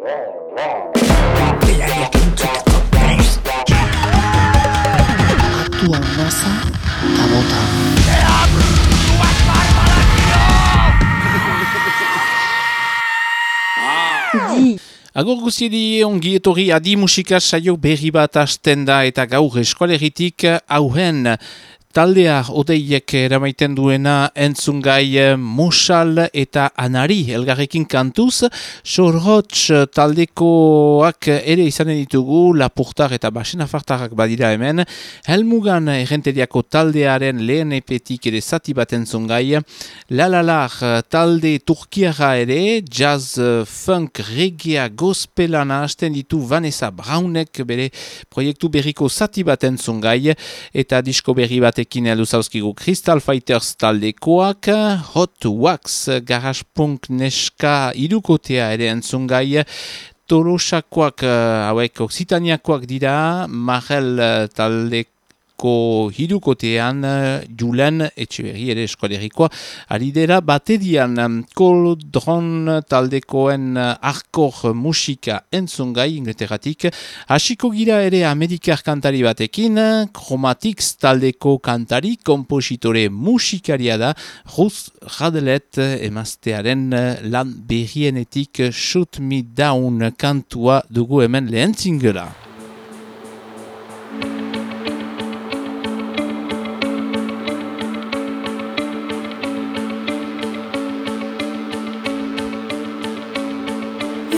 Atua nasa, kabota. Agur guztiedi ongi etorri adi musika saio berri bat hasten da eta gaur eskoleritik hauhen Taldea odeiek eramaiten duena entzungai eh, Musal eta Anari elgarrekin kantuz. Sorrots taldekoak ere izanen ditugu Lapurtar eta Basena Fartarrak badira hemen. Helmugan errenteriako taldearen lehen epetik ere zati bat entzungai. Lalalar talde turkiara ere, jazz, funk, regia, gospelana hasten ditu Vanessa Braunek bere proiektu berriko zati bat entzungai eta disko berri bat batekin heldu zauzkigu Crystal Fighters taldekoak, Hot Wax, Garage Punk Neska irukotea ere entzungai, Tolosakoak, hauek Oksitaniakoak dira, Marel taldeko ko hirukotean eh, Julen Etxeberri ere eskolerikoa alidera batedian koldron taldekoen eh, arkor musika entzungai ingleteratik hasiko gira ere amerikar kantari batekin Chromatics taldeko kantari kompositore musikaria da. Ruz Radelet emaztearen eh, lan berrienetik Shoot Me Down kantua dugu hemen lehen zingela.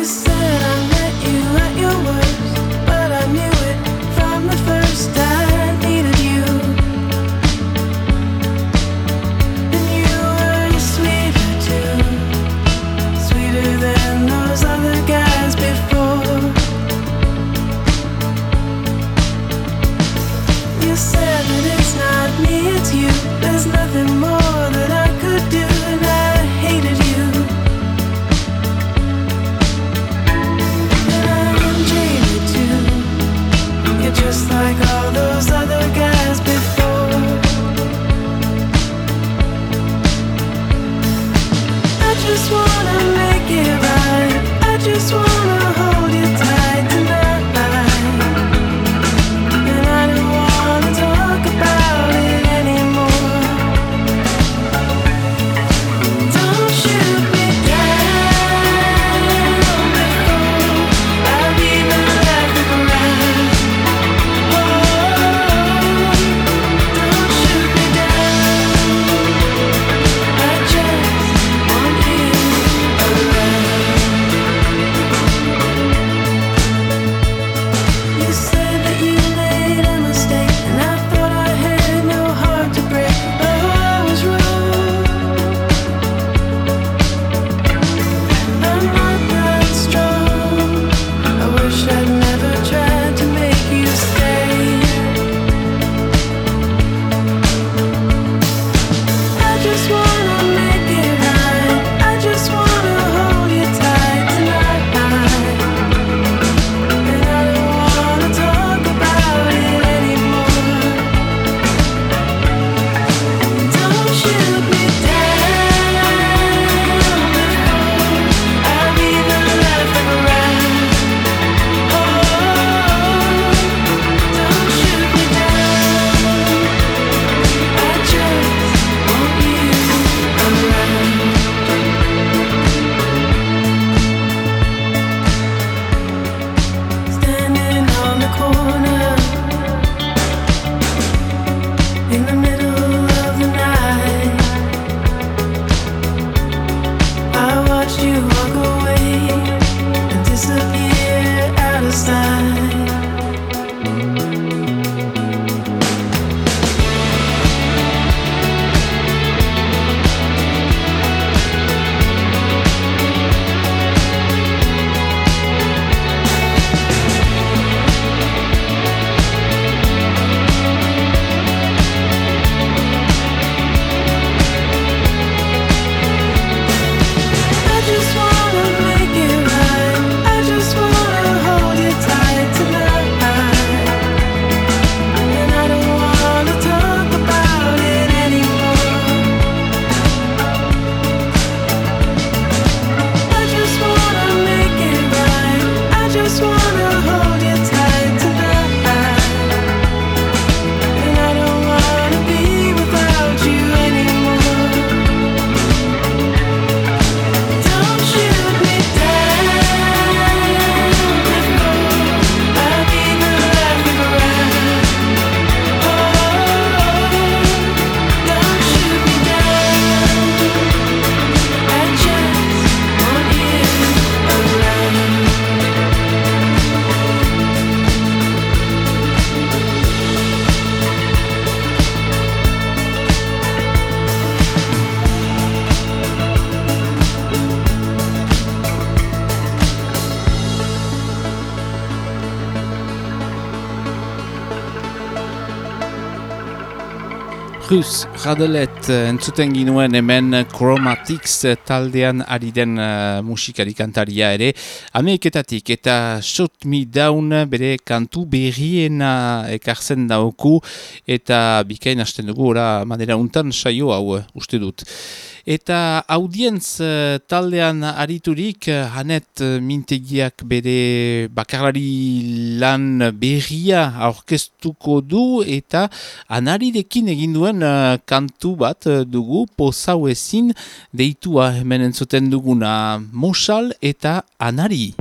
this. Cruz Radelet eh, entzuten ginuen hemen Chromatics taldean ari den uh, musikari kantaria ere. Ameriketatik eta Shot Me Down bere kantu berriena ekartzen dauku eta bikain hasten dugu ora manera untan saio hau uste dut Eta audientz uh, taldean ariturik, uh, hanet uh, mintegiak bere bakarlari lan berria aurkeztuko du eta anarirekin eginduen uh, kantu bat dugu posau ezin deitua hemen entzuten duguna mosal eta anari.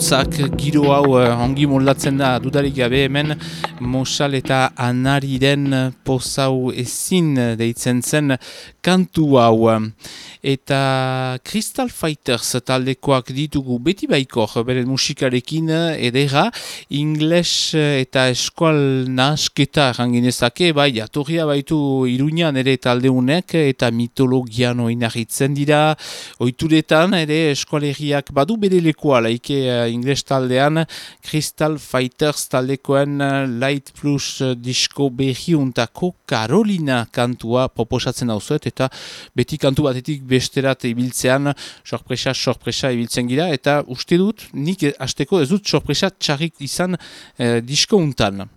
Botzak giro hau uh, ongi moldatzen da dudarik gabe hemen Mosal eta Anariren pozau ezin deitzen zen kantu hau. Eta Crystal Fighters taldekoak ditugu beti baikor beren musikarekin edera ingles eta eskual nasketa ranginezake bai atorria baitu iruñan ere taldeunek eta mitologian oinarritzen dira. Oituretan ere eskualeriak badu bere lekoa laike uh, ingles taldean Crystal Fighters taldekoen uh, Light Plus uh, disko behiuntako Carolina kantua proposatzen hau eta beti kantu batetik besterat ibiltzean sorpresa, sorpresa ibiltzen gira, eta uste dut, nik hasteko ez dut sorpresa txarrik izan eh, disko untan.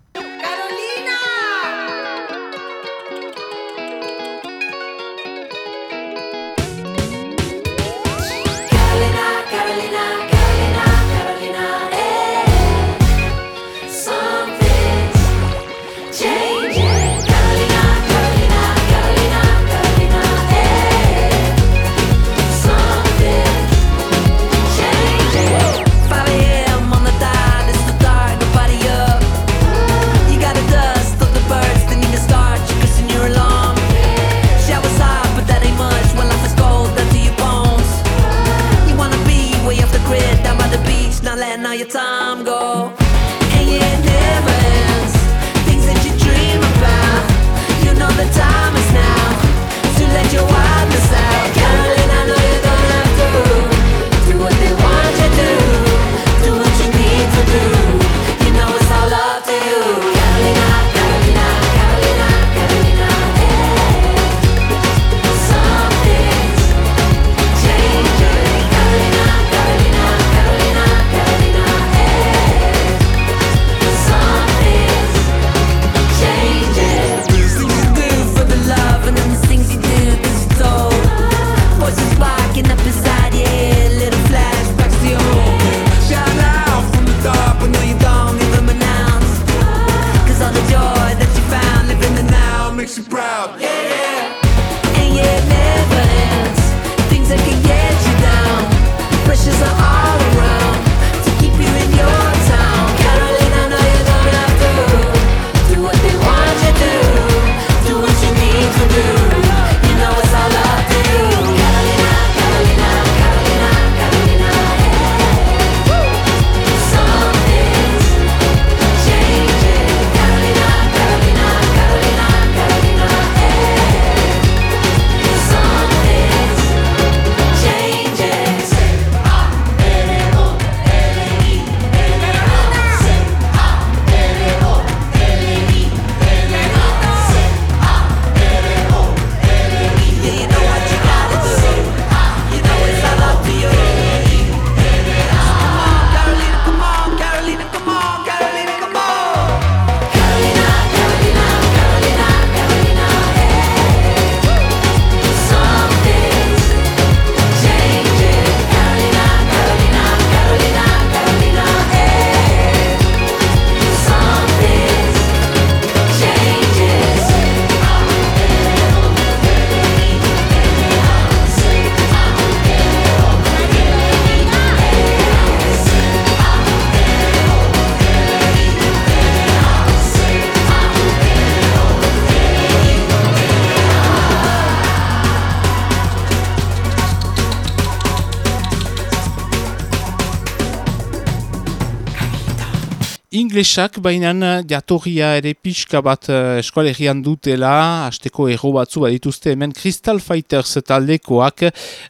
Inglesak, baina jatorria ere pixka bat uh, eskualegian dutela, asteko erro batzu badituzte hemen Crystal Fighters taldekoak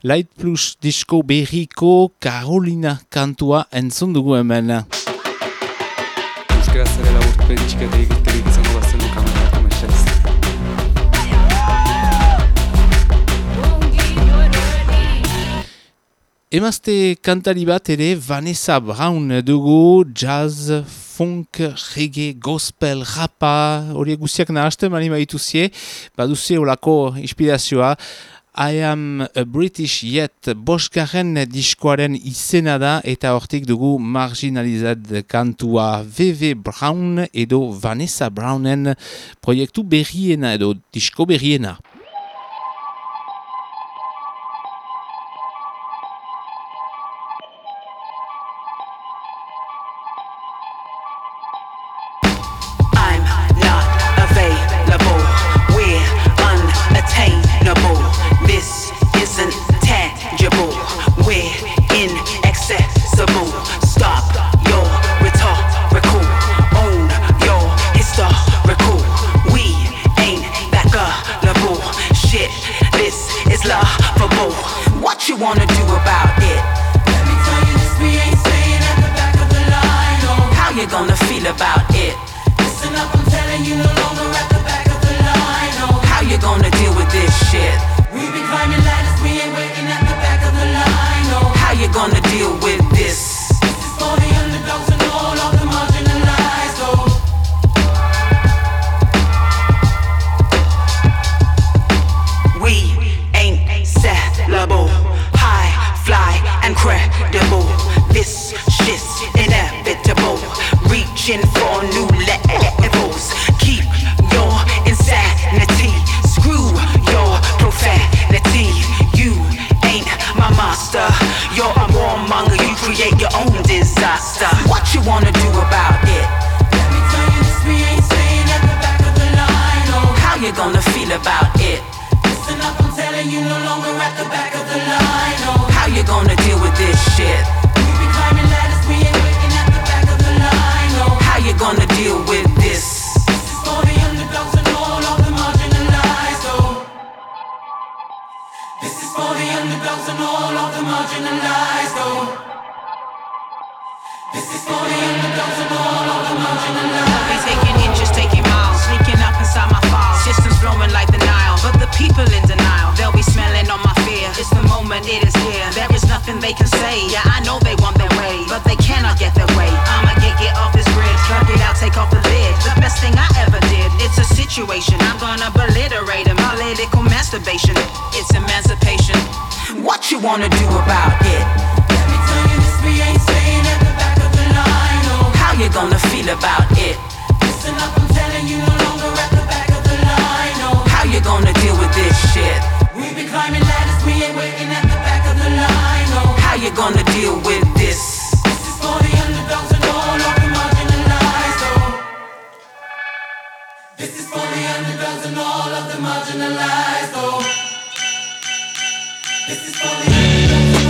Light Plus Disco berriko Carolina kantua entzun dugu hemen. Euskara zarela urte txikaterik izango Emazte kantari bat ere Vanessa Brown dugu jazz funk, reggae, gospel, rapa, horiek guztiak nahazte, mani maituzie, baduzie olako inspirazioa. I am a British yet bosgarren diskoaren izena da eta hortik dugu marginalizat kantua V.V. Brown edo Vanessa Brownen proiektu berriena edo disko berriena. wanna do about it? Let me tell you this, we ain't staying at the back of the line. Oh. How you gonna feel about it? Listen up, I'm telling you, no longer at the back of the line. Oh. How you gonna deal with this shit? We be climbing ladders, we ain't waiting at the back of the line. Oh. How you gonna deal with this? This is for the underdogs and all of the marginalized. Though. This is for the underdogs and all of the marginalized. This is for the angels.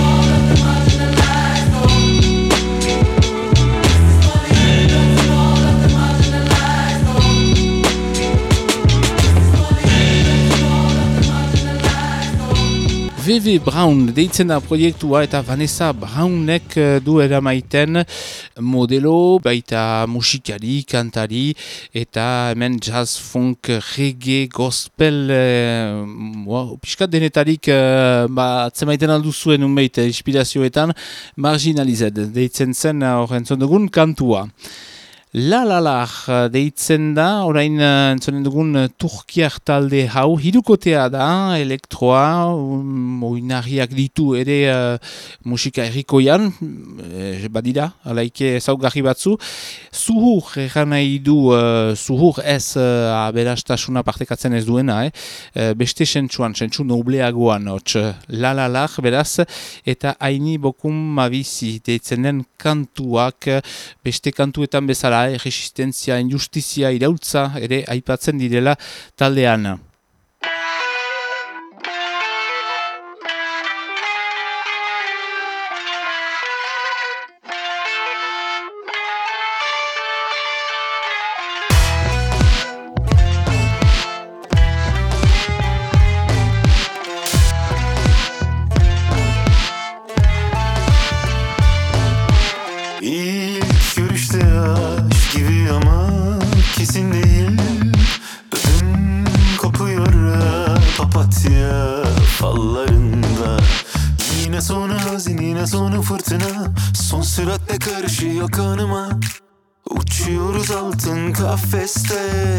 VV Brown deitzen da proiektua eta Vanessa Brownek eh, du eramaiten modelo, baita musikari, kantari eta hemen jazz, funk, reggae, gospel, eh, e, mua, pixka denetarik e, ba, atzemaiten aldu zuen unbeit inspirazioetan marginalized deitzen zen horrentzun dugun kantua. Lalalar eh, deitzen da, orain eh, entzonen dugun eh, Turkiak talde hau, hirukotea da, elektroa, um, oinarriak ditu ere uh, musika errikoian, e, badira, alaike zaugarri batzu. Zuhur egan nahi du, uh, zuhur ez uh, aberastasuna partekatzen ez duena, eh? beste sentsuan, sentsu nobleagoan, hotz, lalalar, beraz, eta haini bokun mabizi deitzen den kantuak, beste kantuetan bezala, erresistentzia, injustizia, irautza ere aipatzen direla taldean. manifested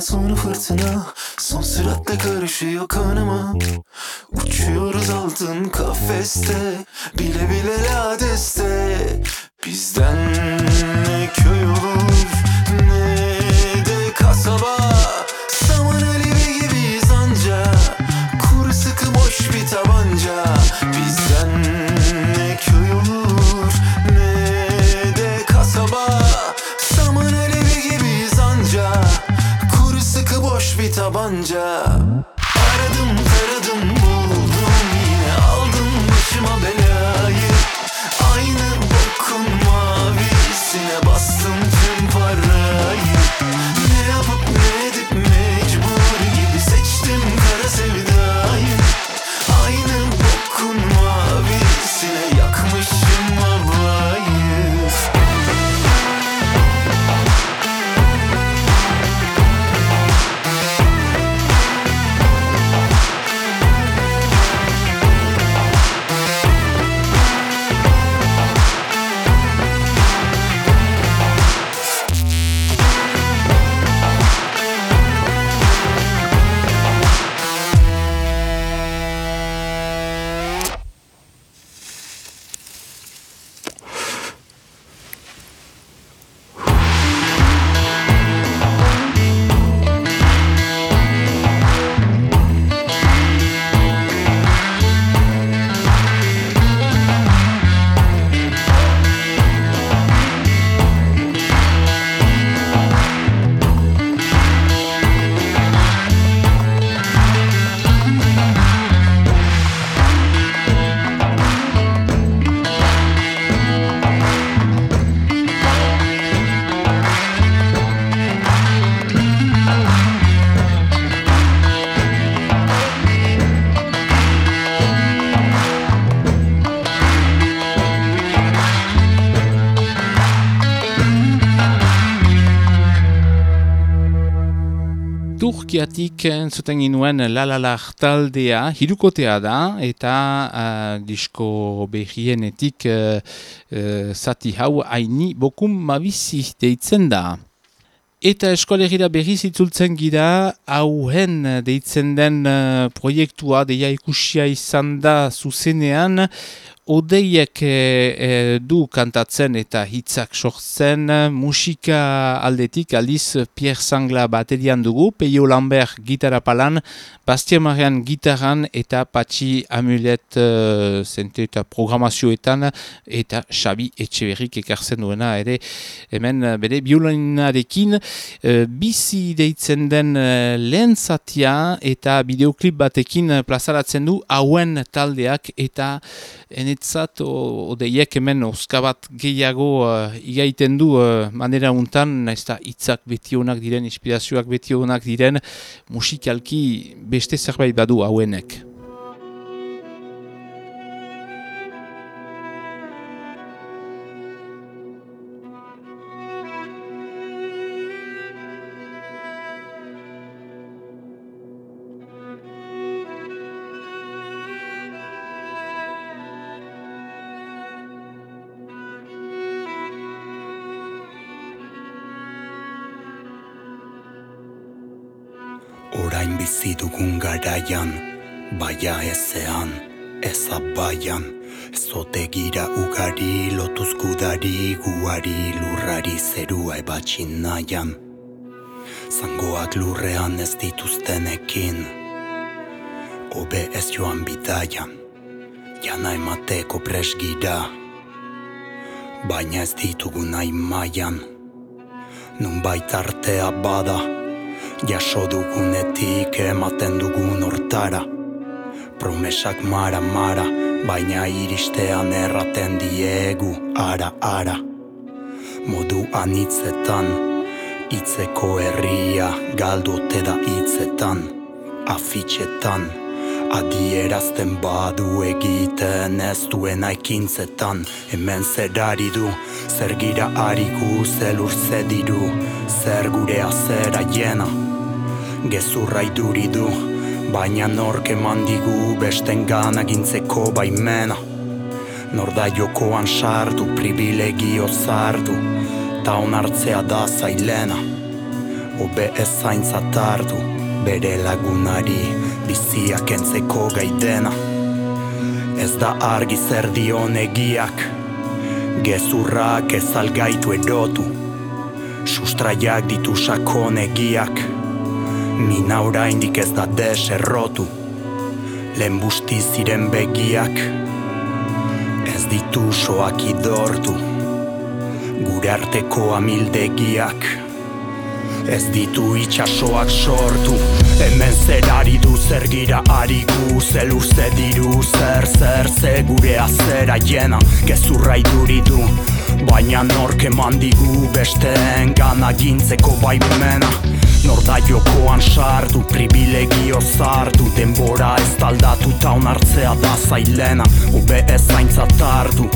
sonra fırtına. Son süratle karışıyor kanıma. Uçuyoruz altın kafeste. Bile bile ladeste. Bizden ne köy olur ne de kasaba 혼자. Turkiatik entzuten ginuen lalalar taldea, hirukotea da, eta uh, disko behienetik uh, uh, zati hau haini bokum mabizi deitzen da. Eta eskolegira berriz itzultzen gira, hauhen deitzen den uh, proiektua deia ikusia izan da zuzenean, Odeiek e, du kantatzen eta hitzak sortzen, musika aldetik aldiz Pierre Sangla baterian dugu, Peio Lambert gitara palan, Bastien Marian gitaran eta Patxi Amulet e, zente eta programazioetan eta Xabi Etxeberrik ekartzen duena ere hemen bere biolinarekin. E, bizi deitzen den e, lehen zatia eta bideoklip batekin plazaratzen du hauen taldeak eta enetzat odeiek hemen oskabat gehiago uh, igaiten du uh, manera untan, naiz da hitzak beti honak diren, inspirazioak beti honak diren, musikalki beste zerbait badu hauenek. Orain bizi dugun garaian, baia ezean, ez abaian, zotegira ugari, lotuz gudari, guari, lurrari zerua ebatxin nahian. Zangoak lurrean ez dituztenekin, obe ez joan bidaian, jana emateko presgira, baina ez ditugu nahi maian, nun artea bada, Jaso dugunetik ematen dugun hortara. Promesak mara mara Baina iristean erraten diegu ara ara. Modu anitzetan Itzeko herria galdote da hitzetan. Afitxetan Adierazten badu egiten ez duena ekintzetan. Hemen zer ari du, zer gira ariku, zelur zediru Zer gurea zera jena, gezurra iduri du Baina nork eman digu besten gana gintzeko baimena. Nor da jokoan sartu, privilegio zartu Ta onartzea da zailena. Obe ez zaintzat hartu bere lagunari biziak entzeko gaidena. Ez da argi zer dion egiak Gezurrak ez algaitu erotu. Sustraiak ditu sakon egiak Mina oraindik ez da deserrotu Lehen busti ziren begiak Ez ditu soak idortu. Gure arteko amildegiak Ez ditu itxasoak sortu. Hemen zer ari du zer gira ari gu Zer diru zer zer ze gure azera jena. Gezurra iduri du Baina nork eman digu besteen gana gintzeko baimena Nor da jokoan sartu, privilegio zartu Denbora ez taldatu ta onartzea da zailena. Obe ez zaintzat hartu,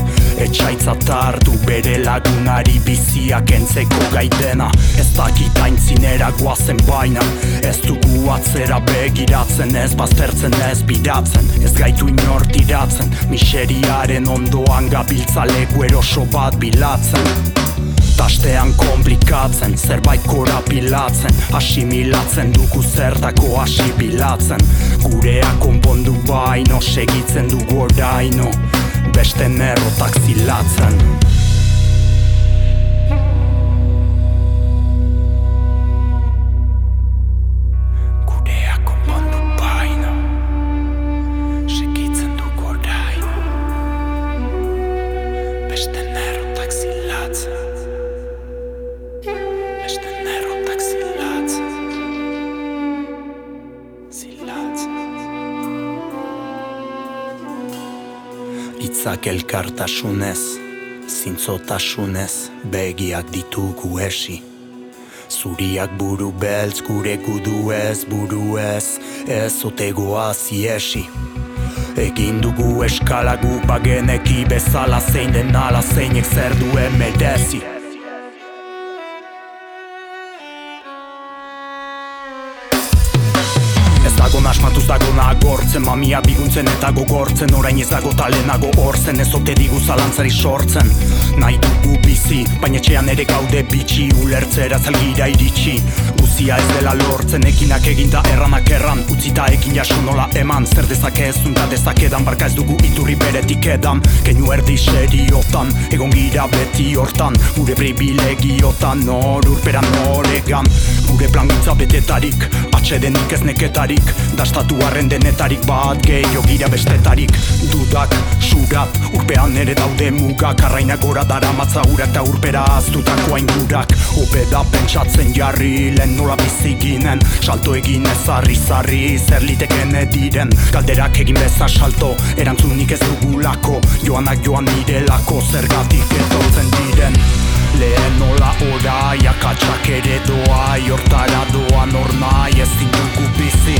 etxaitzat hartu Bere lagunari biziak entzeko gaidena. Ez dakit aintzinera guazen baina Ez dugu atzera begiratzen Ez baztertzen ez biratzen. Ez gaitu inor tiratzen Miseriaren ondoan gabiltza leku eroso bat bilatzen Tastean komplikatzen, zerbait korapilatzen Asimilatzen dugu zertako asibilatzen Gurea konpondu baino, segitzen dugu oraino Beste nerrotak zilatzen Itzak elkartasunez, zintzotasunez, begiak ditugu esi. Zuriak buru beltz gure gudu ez, buru ez, ez otegoa ziesi Egin dugu eskala gu bageneki bezala zein den ala zeinek zer duen merezi Ez dago nagortzen Mamia biguntzen eta gogortzen. Orain ez dago talenago horzen Ez ote digu zalantzari sortzen. Nahi dugu bizi Baina etxean ere gaude bitxi Ulertzera zalgira iritsi. Guzia ez dela lortzen Ekinak eginda erranak erran. Utzita ekin jaso nola eman Zer dezake ez da dezakedan. Barka ez dugu iturri beretik edan Keinu erdi seriotan. Egon gira beti hortan Gure privilegiotan Nor urperan noregan Gure plangintza betetarik Atxedenik ez neketarik Dastatu arren denetarik bat gehiago gira bestetarik. Dudak, surat, urpean ere daude mugak Arraina gora dara matza urak eta urpera aztutako aingurak. Obe da pentsatzen jarri lehen nola bizi ginen Salto egin ez zarri zer liteken ediren Galderak egin beza salto erantzunik ez dugulako Joanak joan direlako zergatik etortzen diren Lehen nola orai, akatsak ere doa Hortara doa nor nahi ezin dugu bizi.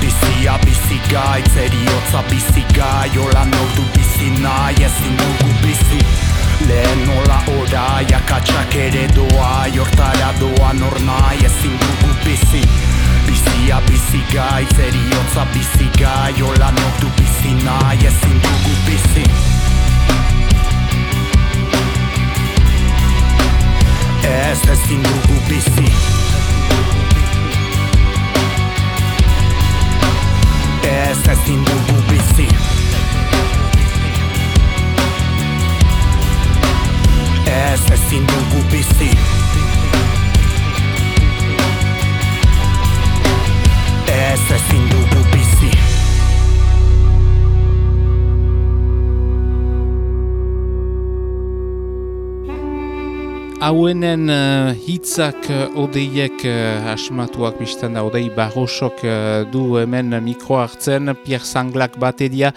Bizia bizi gaitz, eriotza bizi gai Ola nor du bizi nahi ezin dugu bizi. Lehen nola orai, akatsak ere doa Hortara doa nor nahi ezin dugu bizi. Bizia bizi gaitz, eriotza bizi gai Ola nor du bizi nahi ezin dugu bizi Ez ezin dugu bizi Ez ezin dugu bizi Ez ezin dugu bizi Ez ezin dugu bizi Hauenen uh, hitzak uh, odeiek uh, asmatuak biztan da odei barrosok uh, du hemen mikro hartzen, Pierre Sanglak bateria,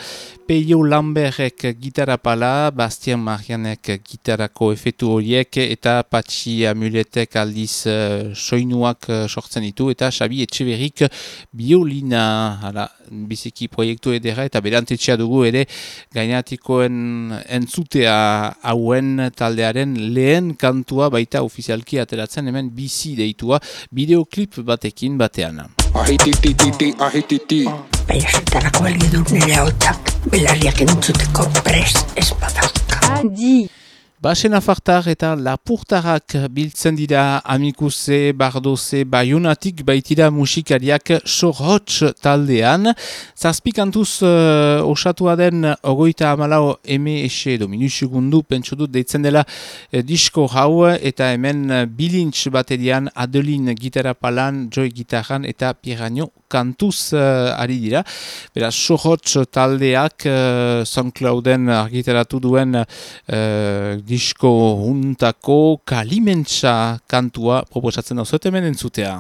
Peio Lamberrek gitara pala, Bastian Marianek gitarako efetu horiek eta Patxi Amuletek aldiz uh, soinuak uh, sortzen ditu eta Xabi Etxeberrik biolina hala, biziki proiektu edera eta berantetxea dugu ere gainatikoen entzutea hauen taldearen lehen kantua baita ofizialki ateratzen hemen bizi deitua bideoklip batekin batean. Ahititititi, ahititi Baiasetarako helgi du nire hautak belarriak entzuteko prest ez badauka. Adi, Basen afartar eta lapurtarak biltzen dira amikuse, bardoze, baionatik baitira musikariak sorhotx taldean. Zazpikantuz uh, osatua den ogoita amalau eme ese edo minusegundu pentsodut deitzen dela uh, disko hau eta hemen bilintz baterian Adeline gitarra palan, Joy gitarran eta Piranio kantuz uh, ari dira. Beraz, sorhotx taldeak uh, SoundClouden argitaratu duen uh, disko huntako kalimentsa kantua proposatzen da hemen entzutea.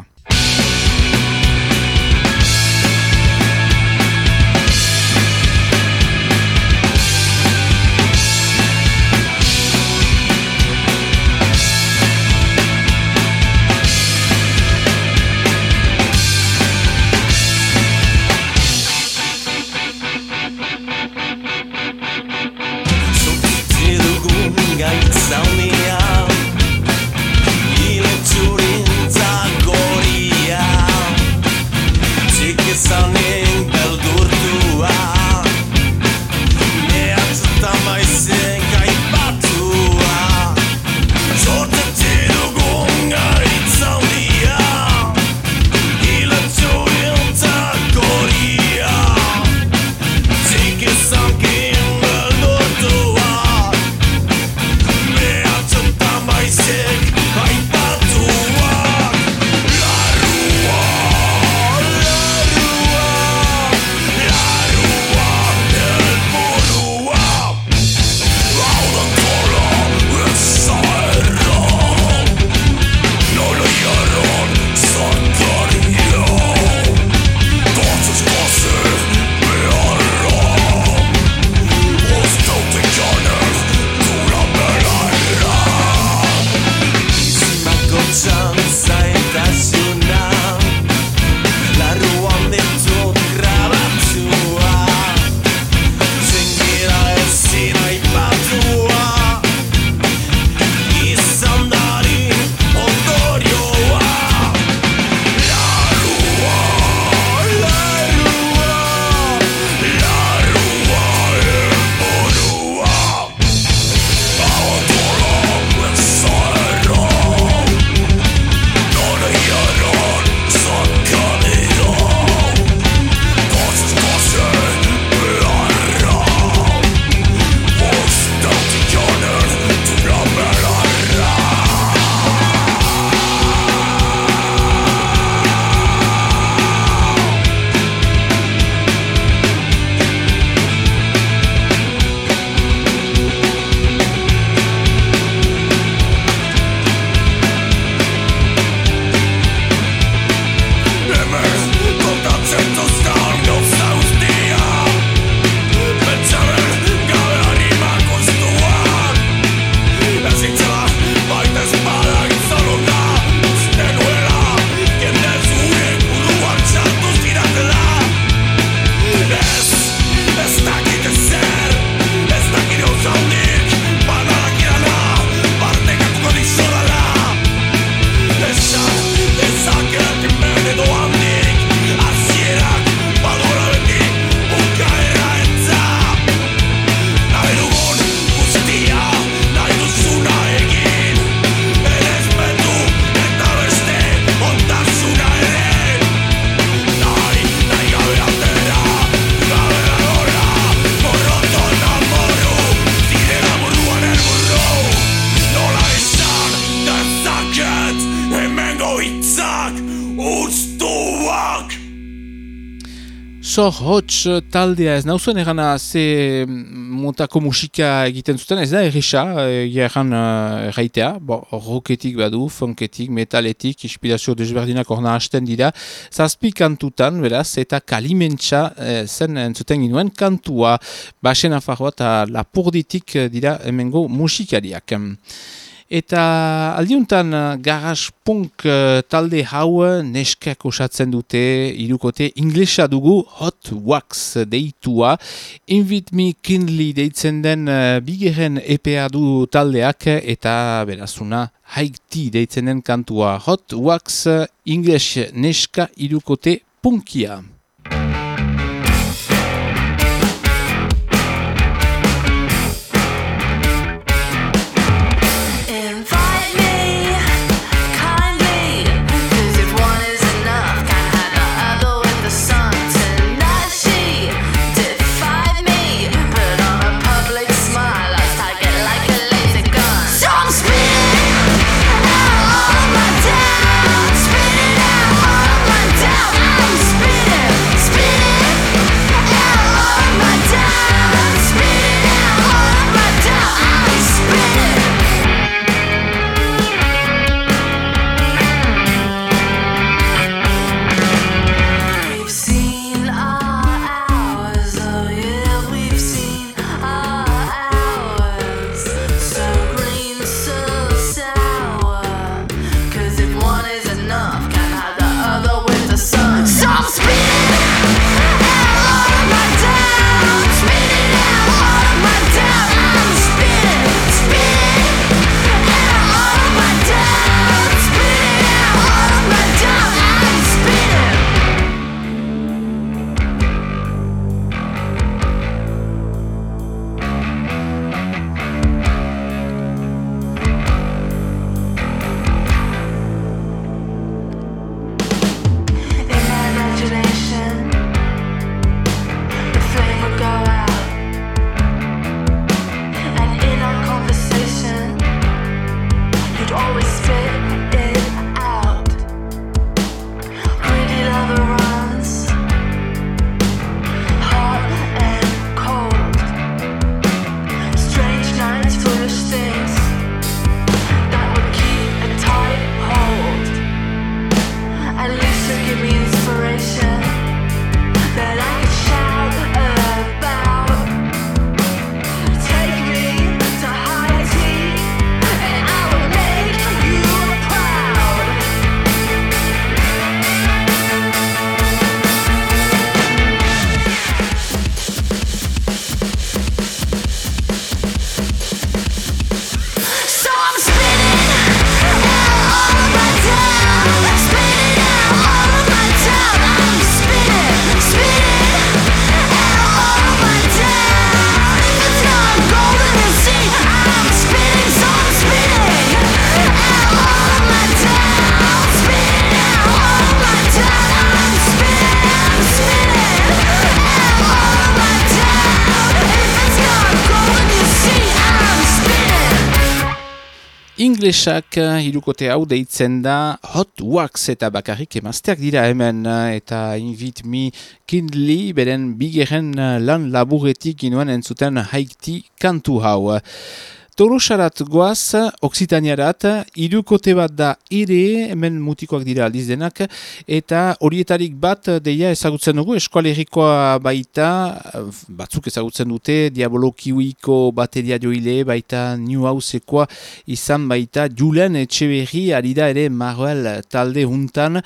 Hots taldea ez nauzuen egana ze montako musika egiten zuten, ez da errisa, egan uh, erraitea, bo, roketik badu, funketik, metaletik, inspirazio desberdinak orna hasten dira, zazpi kantutan, beraz, eta kalimentsa eh, zen entzuten ginuen kantua, basen afarroa eta lapurditik dira emengo musikariak. Eta aldiuntan uh, garage punk uh, talde hau uh, neskak osatzen dute irukote inglesa dugu hot wax deitua. Invite me kindly deitzen den uh, bigeren EPA du taldeak eta berazuna haikti deitzen den kantua hot wax uh, ingles neska irukote punkia. Inglesak eh, hirukote hau deitzen da Hot Wax eta bakarrik emazteak dira hemen eh, eta Invite Me Kindly beren bigeren eh, lan laburetik inoan entzuten haikti kantu hau. Tolosarat goaz, Oksitaniarat, irukote bat da ere, hemen mutikoak dira aldiz denak, eta horietarik bat deia ezagutzen dugu, eskualerikoa baita, batzuk ezagutzen dute, Diabolo Kiwiko bateria joile, baita New Houseekoa izan baita, Julen Etxeberri, ari da ere Marvel talde juntan.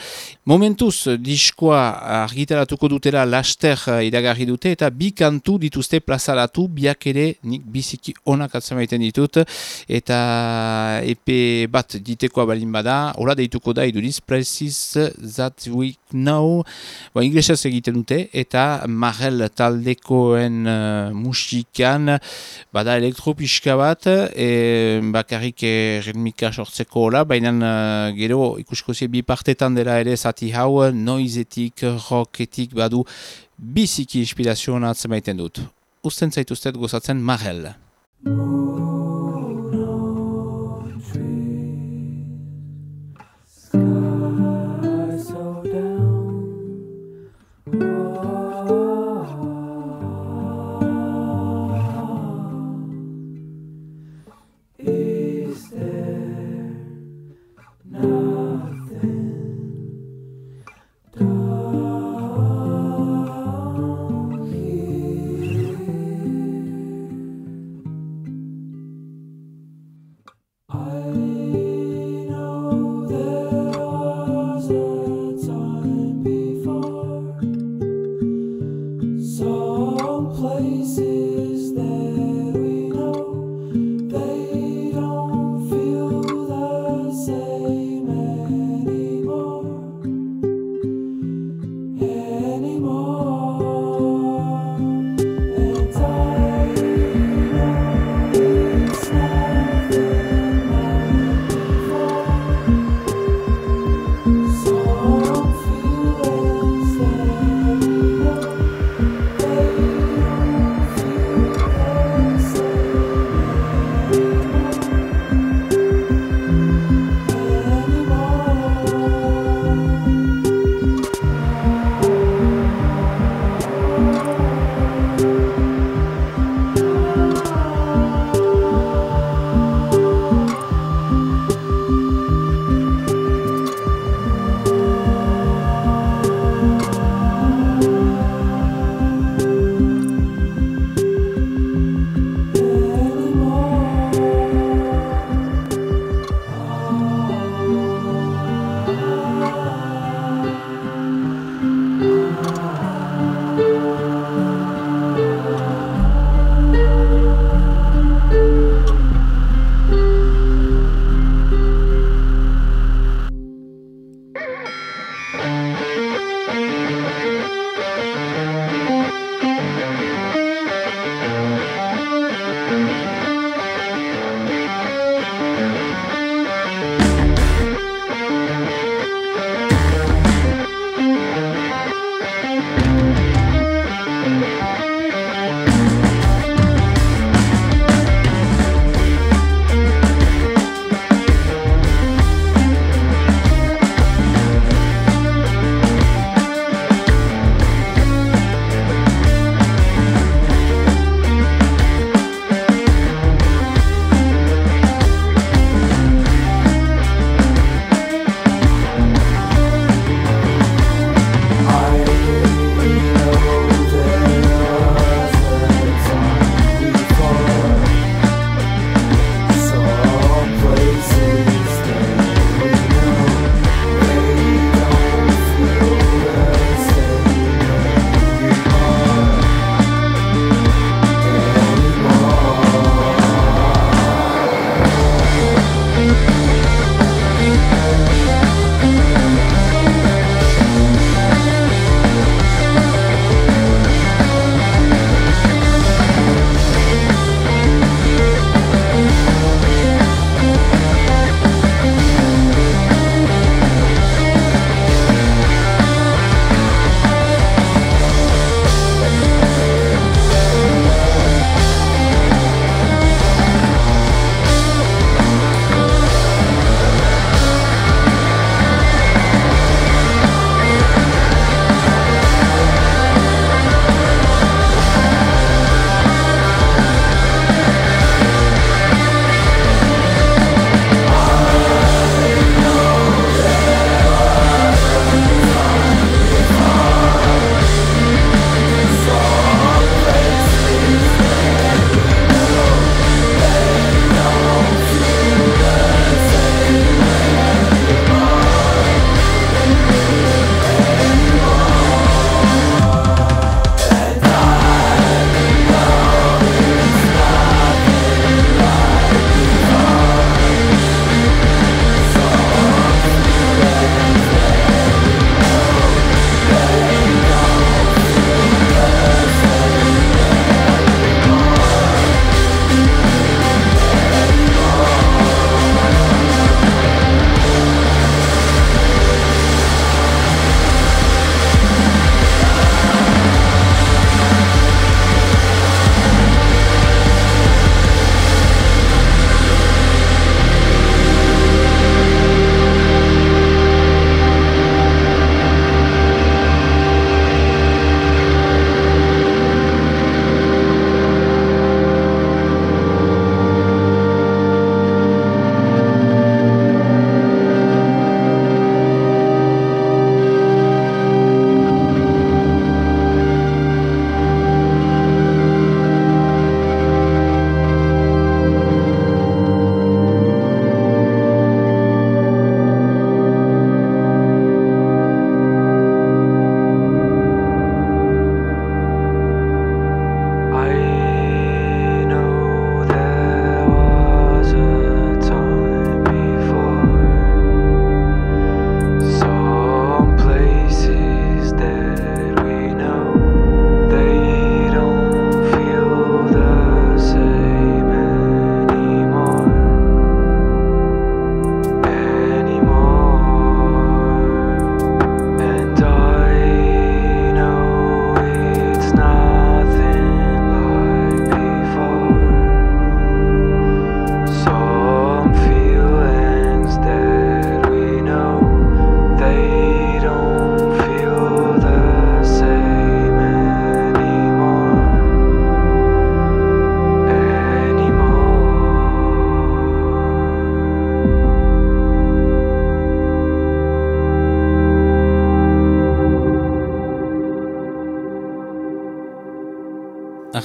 Momentuz, diskoa argitaratuko dutela laster iragarri dute, eta bi kantu dituzte plazaratu, biak ere nik biziki onak atzamaiten ditu ditut eta epe bat ditekoa balin bada hola deituko da iduriz precis that we know ba, inglesez egiten dute eta marel taldekoen uh, musikan bada elektropiska bat e, bakarrik e, ritmika sortzeko hola baina uh, gero bi partetan dela ere zati hau noizetik, rocketik badu biziki inspirazioa atzemaiten dut Usten zaituztet gozatzen Marel.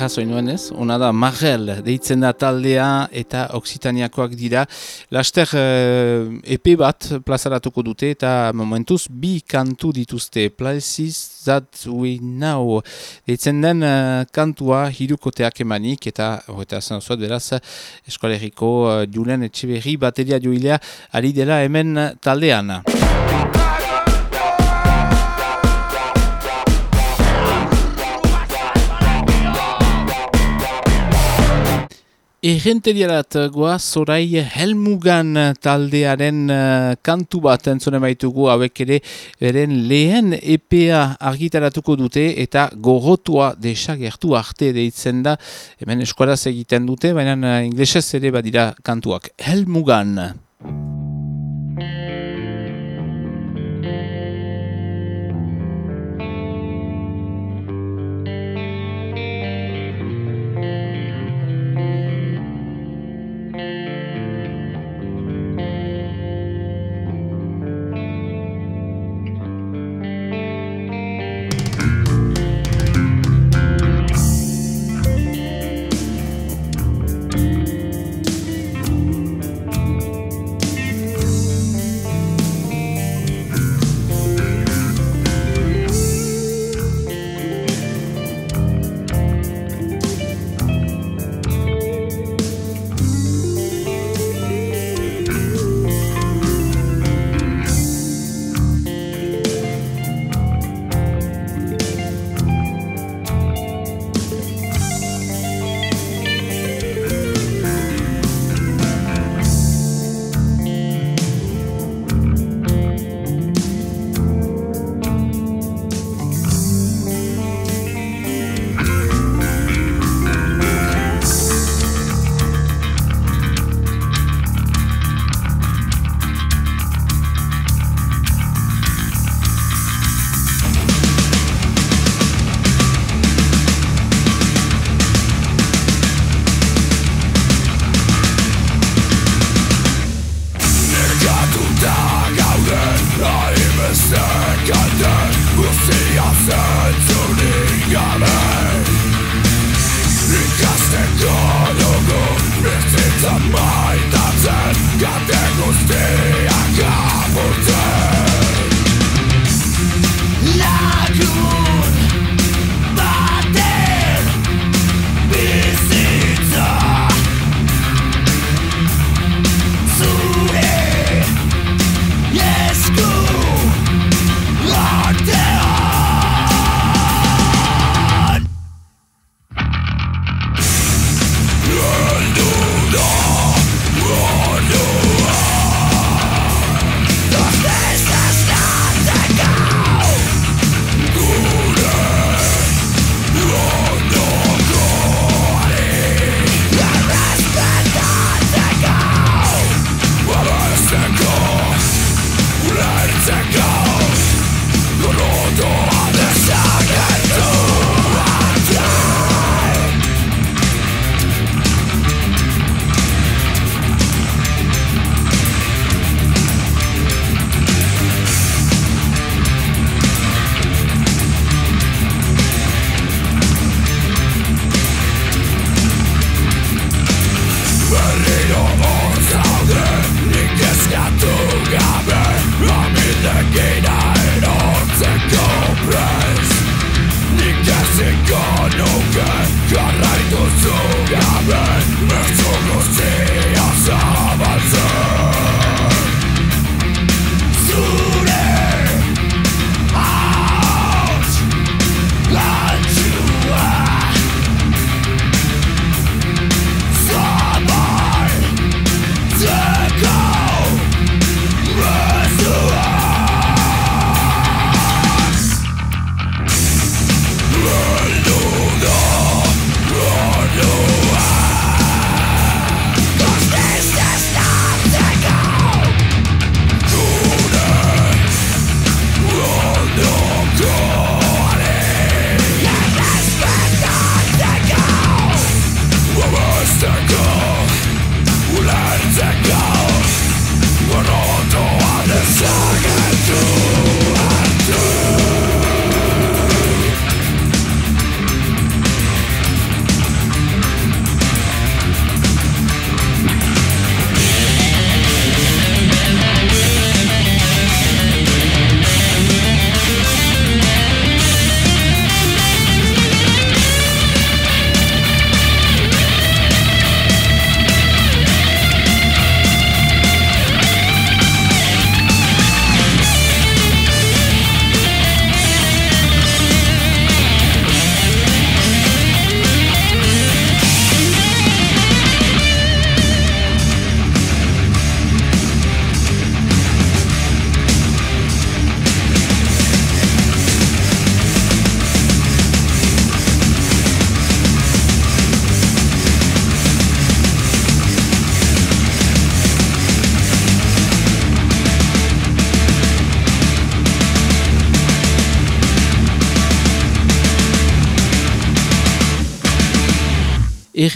Arrazoi nuen ez, ona da Marrel deitzen da taldea eta Oksitaniakoak dira. Laster uh, EP bat plazaratuko dute eta momentuz bi kantu dituzte. Places that we know deitzen den uh, kantua hirukoteak emanik eta horreta zen zuet beraz eskoleriko uh, Julen Etxeberri bateria joilea ari dela hemen taldean. Errenteriarat goa zorai helmugan taldearen uh, kantu bat entzone baitugu hauek ere beren lehen EPA argitaratuko dute eta gogotua desagertu arte deitzen da. Hemen eskuaraz egiten dute baina uh, inglesez ere badira kantuak. Helmugan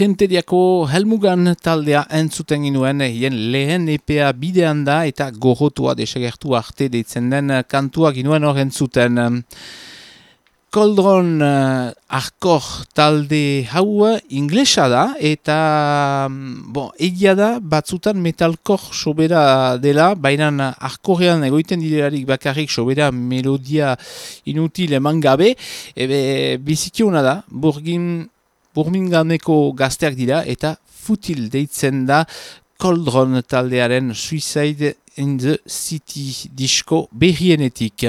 Errenteriako helmugan taldea entzuten ginuen, hien lehen EPA bidean da eta gorrotua desagertu arte deitzen den kantua ginuen hor entzuten. Koldron uh, arkor talde hau inglesa da eta mm, bon, egia da batzutan metalkor sobera dela, baina arkorean egoiten diderarik bakarrik sobera melodia inutil eman gabe, ebe bizikiona da, burgin Burminganeko gazteak dira eta futil deitzen da Coldron taldearen Suicide in the City disko berrienetik.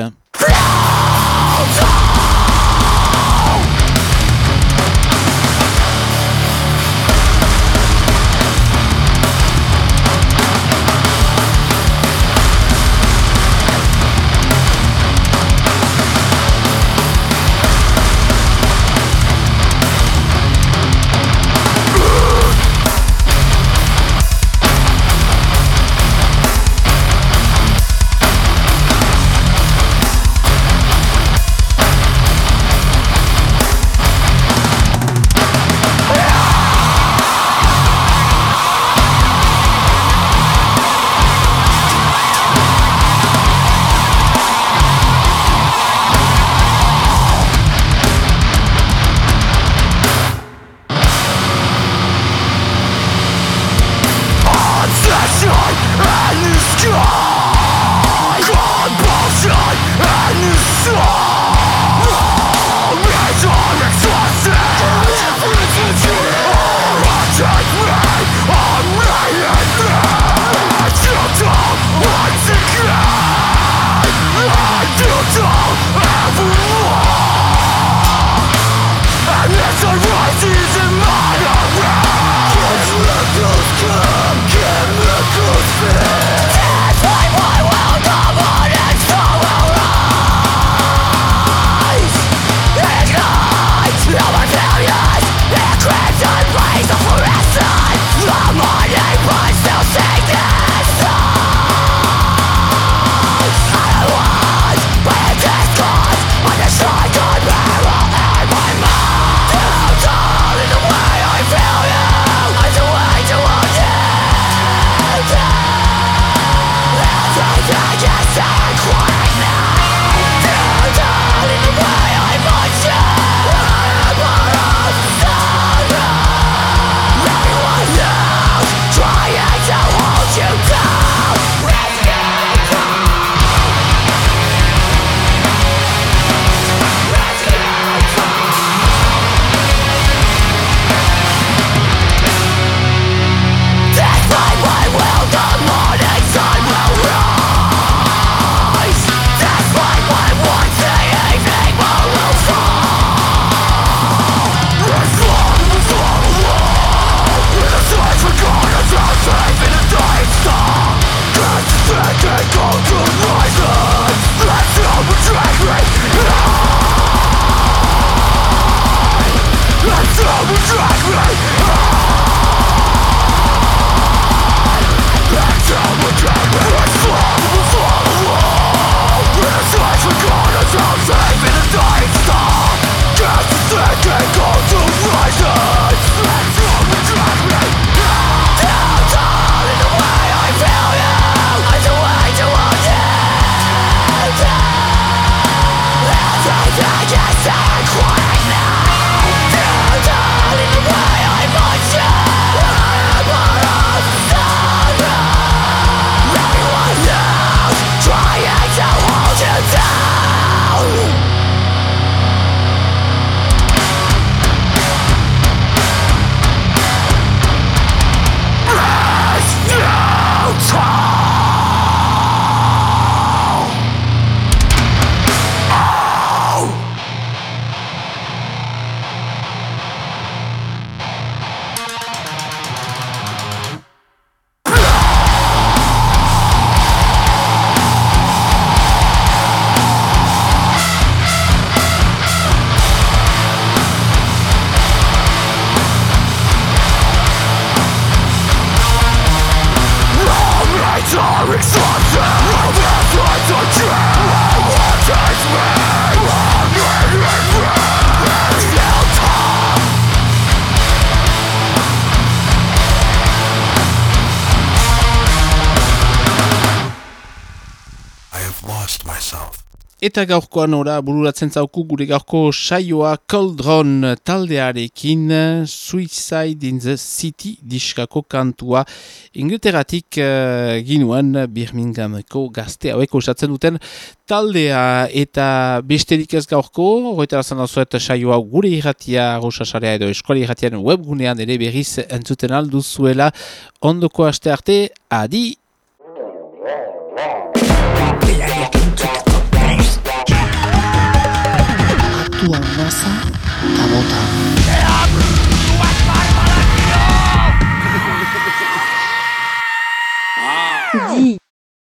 Eta gaurkoan ora bururatzen zauku gure gaurko saioa Coldron taldearekin Suicide in the City diskako kantua. Inglaterratik uh, ginuen Birminghameko gazte haueko esatzen duten taldea. Eta besterik ez gaurko horretara zan dazuet saioa gure irratia rosasarea edo eskuali irratian webgunean ere berriz entzuten alduzuela ondoko aste arte adi Universal.